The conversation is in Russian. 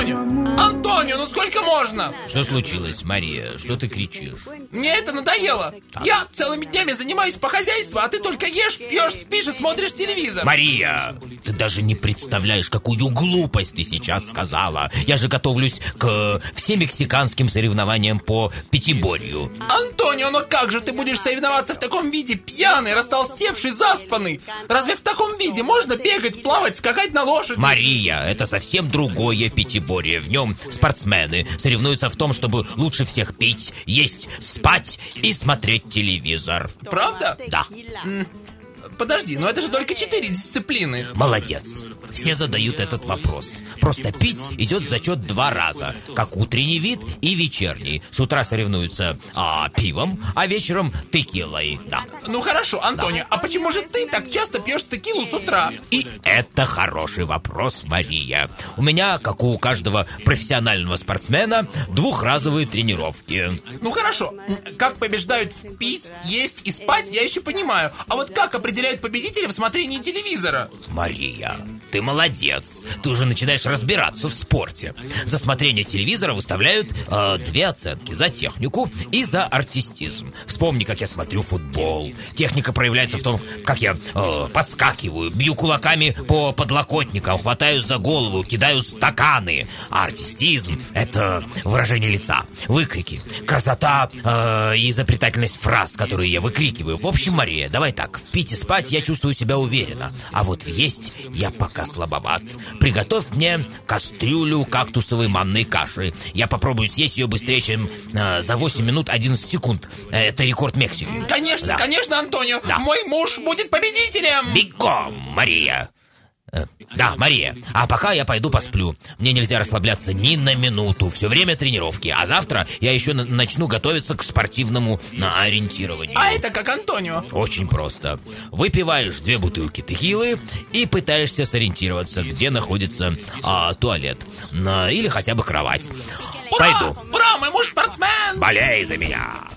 Антонио! Антонио, ну сколько можно? Что случилось, Мария? Что ты кричишь? Мне это надоело. Я целыми днями занимаюсь по хозяйству, а ты только ешь, пьешь, спишь и смотришь телевизор. Мария, ты даже не представляешь, какую глупость ты сейчас сказала. Я же готовлюсь к всем мексиканским соревнованиям по пятиборью. Антонио, ну как же ты будешь соревноваться в таком виде? Пьяный, растолстевший, заспанный. Разве в таком виде можно бегать, плавать, скакать на лошади? Мария, это совсем другое пятиборье. В нем спортсмены соревнуются в том, чтобы лучше всех пить, есть, спать и смотреть телевизор. Правда? Да. Подожди, но это же только четыре дисциплины. Молодец. Все задают этот вопрос. Просто пить идет в зачет два раза. Как утренний вид и вечерний. С утра соревнуются а, пивом, а вечером текилой. Да. Ну хорошо, Антонио, а почему же ты так часто пьешь текилу с утра? И это хороший вопрос, Мария. У меня, как у каждого профессионального спортсмена, двухразовые тренировки. Ну хорошо, как побеждают пить, есть и спать, я еще понимаю. А вот как определяют победителя в смотрении телевизора? Мария, ты молодец. Ты уже начинаешь разбираться в спорте. За смотрение телевизора выставляют э, две оценки. За технику и за артистизм. Вспомни, как я смотрю футбол. Техника проявляется в том, как я э, подскакиваю, бью кулаками по подлокотникам, хватаюсь за голову, кидаю стаканы. А артистизм — это выражение лица, выкрики, красота э, и изобретательность фраз, которые я выкрикиваю. В общем, Мария, давай так. В пить и спать я чувствую себя уверенно. А вот в есть я пока слабоват. Приготовь мне кастрюлю кактусовой манной каши. Я попробую съесть ее быстрее, чем э, за 8 минут 11 секунд. Это рекорд Мексики. Конечно, Да. конечно, Антонио. Да. Мой муж будет победителем. Бегом, Мария! Э, Да, Мария, а пока я пойду посплю. Мне нельзя расслабляться ни на минуту. Все время тренировки. А завтра я еще на- начну готовиться к спортивному ориентированию. А это как Антонио. Очень просто. Выпиваешь две бутылки текилы и пытаешься сориентироваться, где находится а, туалет. На- или хотя бы кровать. Пойду. Ура, мой муж спортсмен. Болей за меня.